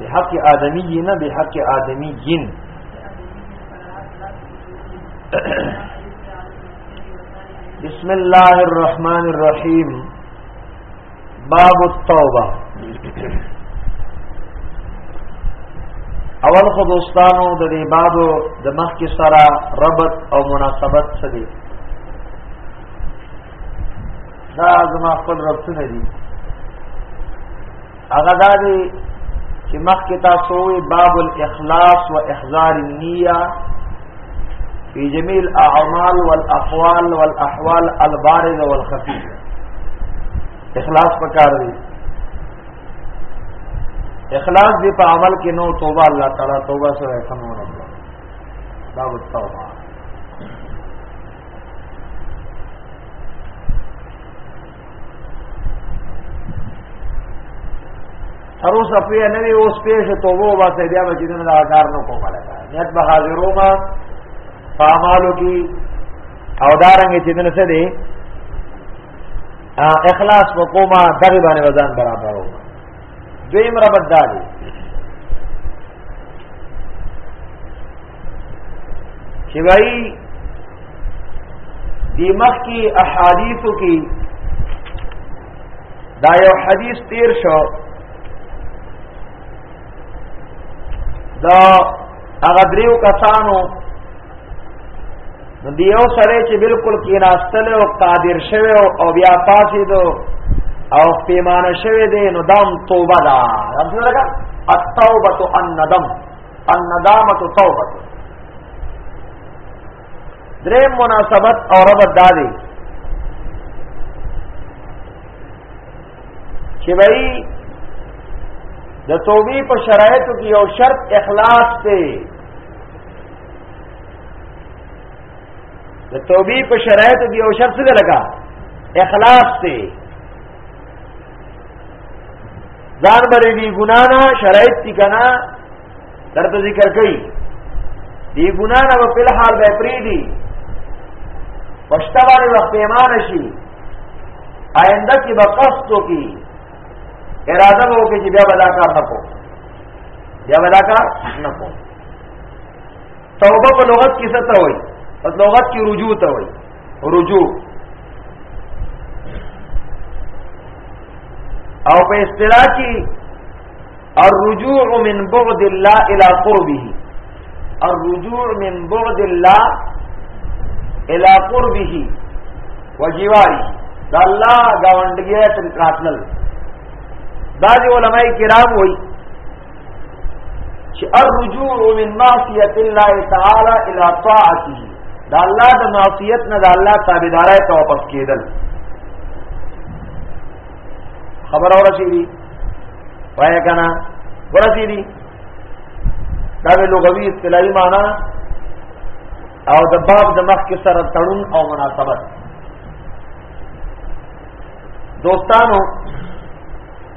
به حق آدمی نه به حق آدمی جن بسم الله الرحمن الرحیم باب التوبه اول خو دوستانو د دې باب د مخ کې سره ربط او مناسبت څه دی دا زما خپل ربطونه دي هغه دا دی چې مخکې تاسو وی باب الاخلاص و احضار النیه فی جميع الاعمال والاقوال والاحوال البارز والخفی اخلاص پکار دی اخلاص دی په عمل کې نو توبه الله تعالی توبه سره سمون الله دا وتاوه تر اوسه پوی نه وي اوس پیښ توبه واسه بیا به جنن دا کار نه کوم لکه نیت به حاضرو ما فعمالو کی او دارنګ چې دنه څه دی اخلاص وکوما دغه باندې وزن برابرو دویم ربط دا دی چې وایي دی مخ کی احادیثو کی دا یو حدیث تیر شو دا هغه دریو کسانو نو دیو سره چې بالکل کیناستل او قادر شوی او بیا پاسې دو او پیمانه شوی دی نو دام توبه دا رمضان لگا التوبه الندم الندامه توبه درې مناسبت او رب دادی چې وایي د توبې په شرایطو کې یو شرط اخلاص دی د توبې په شرایطو کې یو شرط څه لګا اخلاص دی ځان باندې ګنا نه شرایط دي کنه درته ذکر کوي دی ګنا نه په خپل حال به پری دی پښتا باندې وخت پیمانه شي آینده کې به قصد وکي اراده به وکي چې بیا ولا کار نه کو بیا ولا کار نه کو توبه په لغت کې څه ته وایي په لغت کې رجوع ته وایي رجوع او په اصطلاح کې الرجوع من بعد الله الى قربه الرجوع من بعد الله الى قربه وجواره دا الله گاونډګیا تل راتلل بعض علماء کرام وایي چې الرجوع من معصیت الله تعالی الى طاعته دا الله د معصیت نه دا الله تابعدارای ته واپس کېدل خبر اور شي دي وای کنه ورسي دي دا به لغوي اصطلاحي معنی او د باب د مخ کې سره تړون او مناسبت دوستانو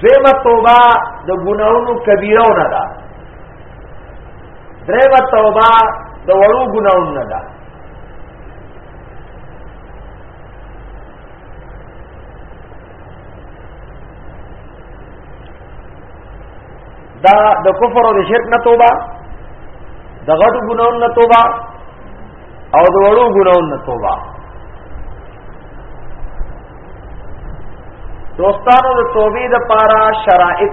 دیمه توبه د ګناونو کبیره نه ده دریمه توبه د وړو ګناونو نه ده دا د کفر او د شرک نه توبه د غټو ګناونو نه توبه او د وړو ګناون نه توبه دوستانو د توبې د پاره شرایط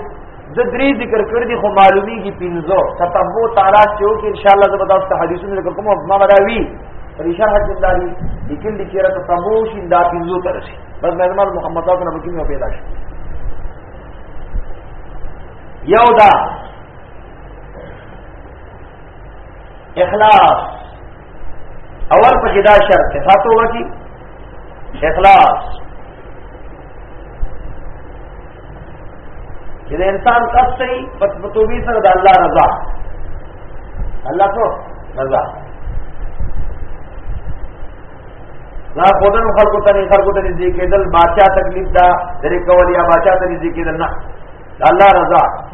د درې ذکر کړ دي خو معلومی کی پینځو تتبو تعالی چې او کې ان شاء الله زه به تاسو ته حدیثونه ذکر کوم ما راوي پر اشاره حج الله دي لیکل دي چې را تتبو شي دا پینځو تر شي بس مېرمن محمد صاحب نه بکینه پیدا شي یو دا اخلاص اول په جدا شرط کې ساتو وږي اخلاص چې انسان قصد کوي په توبې سره د الله رضا الله کو رضا نا خودن خلقو ته نه خلقو ته دې کېدل بادشاہ تکلیف دا درې کول یا بادشاہ ته دې کېدل نه الله رضا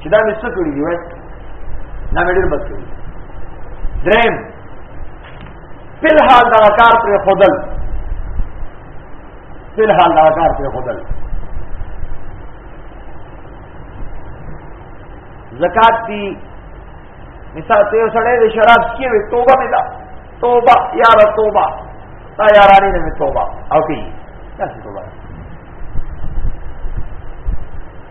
چې دا مې څه کړي دی وای دا مې ډېر بد کړي دریم په حال دا کار پر خودل په حال دا کار پر خودل زکات دی مثال ته سړی د شراب کې وي توبه مې دا توبه یا رب توبه تا یارانی نه توبه او کی تاسو توبه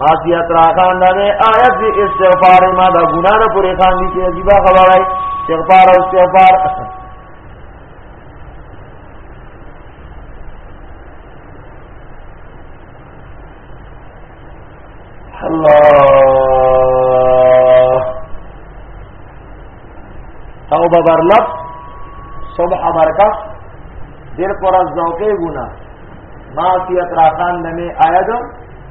خاصیت را خان دا دی آیت دی استغفار ما دا ګناه نه پوری خان دي چې عجیب خبره ہے استغفار او استغفار الله توبه برلب صبح برکا دیر پر از ذوقه گناه معصیت را خان نمی آیدم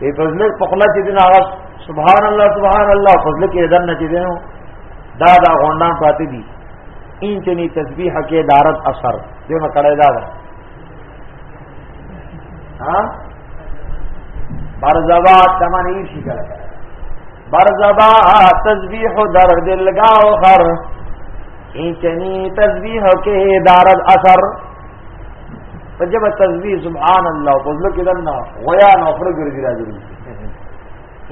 په فضل په خلا چې دین هغه سبحان الله سبحان الله فضل کې اذن نه چې دینو دا دا غونډان پاتې دي ان چې ني تسبیح کې دارت اثر دې ما کړه دا دا ها برزوا تمنی شي کړه برزوا تسبیح در دل گاو خر ان چې ني تسبیح کې دارت اثر په جبه تسبیح سبحان الله په ځل کې دنه غیا نو خره ګرځي راځي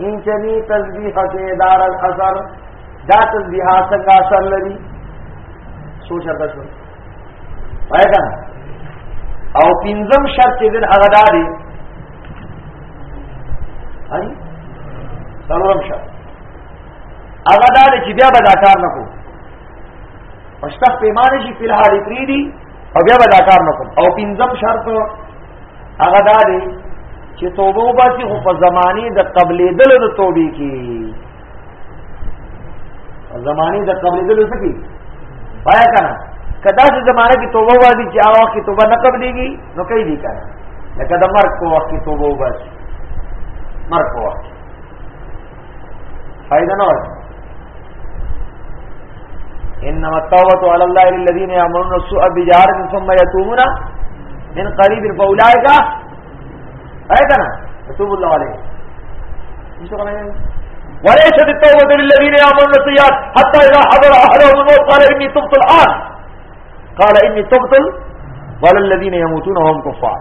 ان چني تسبیح کې دار اثر دا تسبیح څنګه اثر لري سوچ ارته شو وای کنه او پنځم شرط چې دن هغه داري هاي څلورم شرط هغه داري چې بیا به دا کار نه کوو پښتخ پیمانه شي په حال پریدي او بیا به دا کار نه کوم او پنځم شرط هغه دا دی چې توبه وباسي خو په زماني د قبلې دل د توبې کې زماني د قبلې دل څه کې پایا کنه کدا چې زمانه کې توبه وباسي چې هغه کې توبه نه قبليږي نو کوي دي کنه لکه د مرګ په وخت کې توبه وباسي مرګ په وخت فائدہ نه وایي انما التوبه على الله للذين يعملون السوء بجهاله ثم يتوبون من قريب فاولئك ايتنا يتوب الله عليهم وليست التوبة للذين يعملون السيئات حتى إذا حضر أحدهم الموت قال إني تبت الآن قال إني تبت ولا الذين يموتون وهم كفار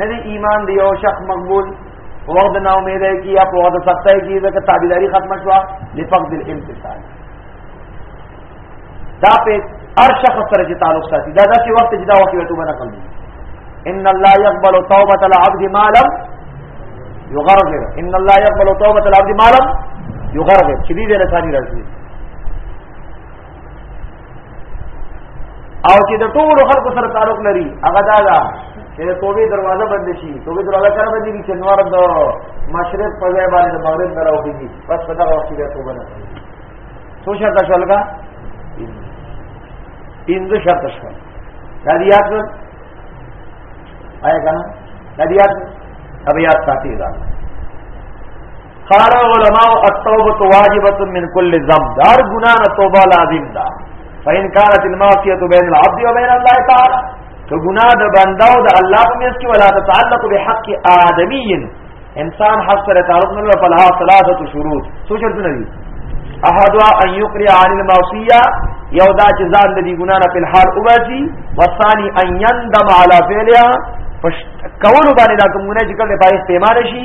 نه دی ایمان دی یو شخص مقبول وخت نه امید ہے کی اپ وخت سخت ہے کی ځکه تابعداری ختم شوا لفقد الامتثال دا په هر شخص سره چې تعلق ساتي دا داسې وخت چې دا وخت وته نه کوي ان الله يقبل توبه العبد ما لم يغرغر ان الله يقبل توبه العبد ما لم يغرغر چې دې له ثاني راځي او چې د ټولو خلکو سره تعلق لري هغه دا ده چې توبې دروازه بند شي توبې دروازه کله بند شي چې نور د مشرق په ځای باندې د مغرب نه راوځي بس په دغه وخت کې توبه نه کوي څو شرط شول کا پنځه شرط شول دا دی یاد کړئ آیا کنه دا دی یاد اب یاد ساتي دا قال علماء التوبه واجبه من كل ذنب دار گناہ نہ توبہ لازم دا فان كانت المعصيه بين العبد وبين الله تعالى تو گناہ د بندا او د الله په میس کې ولا تعلق بحق ادمي انسان حق سره تعلق نه لري فلها ثلاثه شروط سو شرط نه دي احدوا ان يقري عن المعصيه یو دا چې ځان د دې ګنا نه په حال وباسي والثاني ان يندم على فعلها پښ کول باندې دا کومونه چې کله پای استعمال شي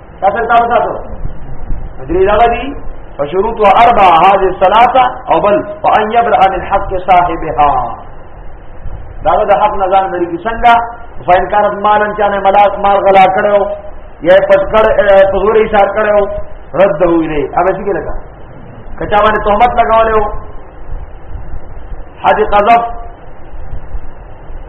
تاسو تاسو تاسو درې دا دي فشروط و اربع هذه الثلاثه او بل وان يبرأ من حق صاحبها دا د حق نه ځان لري څنګه فین کار مالن چانه ملاک مال غلا کړو یا پټ کړ پزوري شار کړو رد دی ویلې هغه څه کې لگا کچا باندې تهمت لگاولیو حد قذف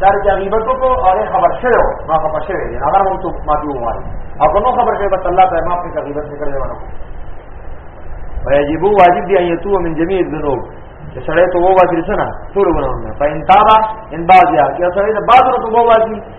دا چې غیبت وکړو او یې خبر شوی و ما خبر شوی دی هغه هم ته ما دی وایي او کوم خبر شوی بس الله تعالی ما په غیبت ذکر دی ونه ويجب واجب دی ان یتو من جميع الذنوب چې سړی ته وو واجب سره ټول ونه نه فإن تابا ان بعض یا چې سړی ته بعض ورته وو واجب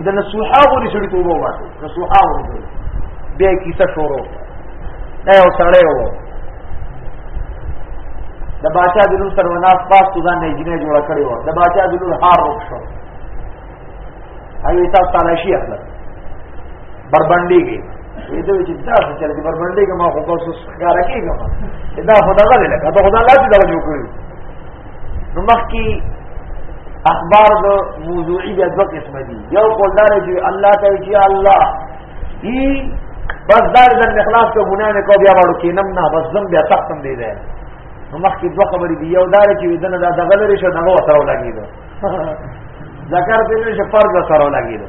اذا نصوحا غوري سړي ته وو واسه نصوحا غوري بیا کیسه شروع دا یو سړی وو د باچا د لور سره وناس پاس تو ځان نه جنې جوړ کړی وو د باچا د لور هار روک شو هغه تاسو تعالی شي اخلا بربندې کې دې دوی چې دا څه چل دي بربندې کې ما خو تاسو ښکارا کېږم دا خدای غلې لکه دا خدای لاس دې جوړ کړی نو مخکي اخبار د موضوعي د دوه قسم دي یو قولدار چې الله ته چې الله ای بس دا د اخلاص ته ګناه نه کو بیا وړو کې نم نه بس زم بیا تختم دی دی نو مخکې دوه خبرې دي یو دا چې دنه دا دغه لري شو دغه سره لګیدو ذکر دې نه شفر سره لګیدو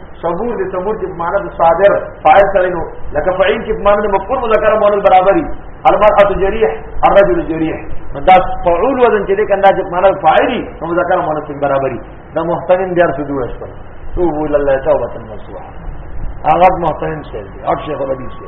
صبور دې صبور کې معنا د صابر فاعل سره نو لکه فعیل کې معنا د مفعول مذکر مؤنث برابرۍ المرأة جريح الرجل جريح دا فعول وزن چې دې کنده چې معنا فاعلی نو مذکر مؤنث برابرۍ دا محتمل دې ارسو دوه شپه توبوا الى الله توبه نصوحه هغه محتمل شي او شیخ الحدیث شي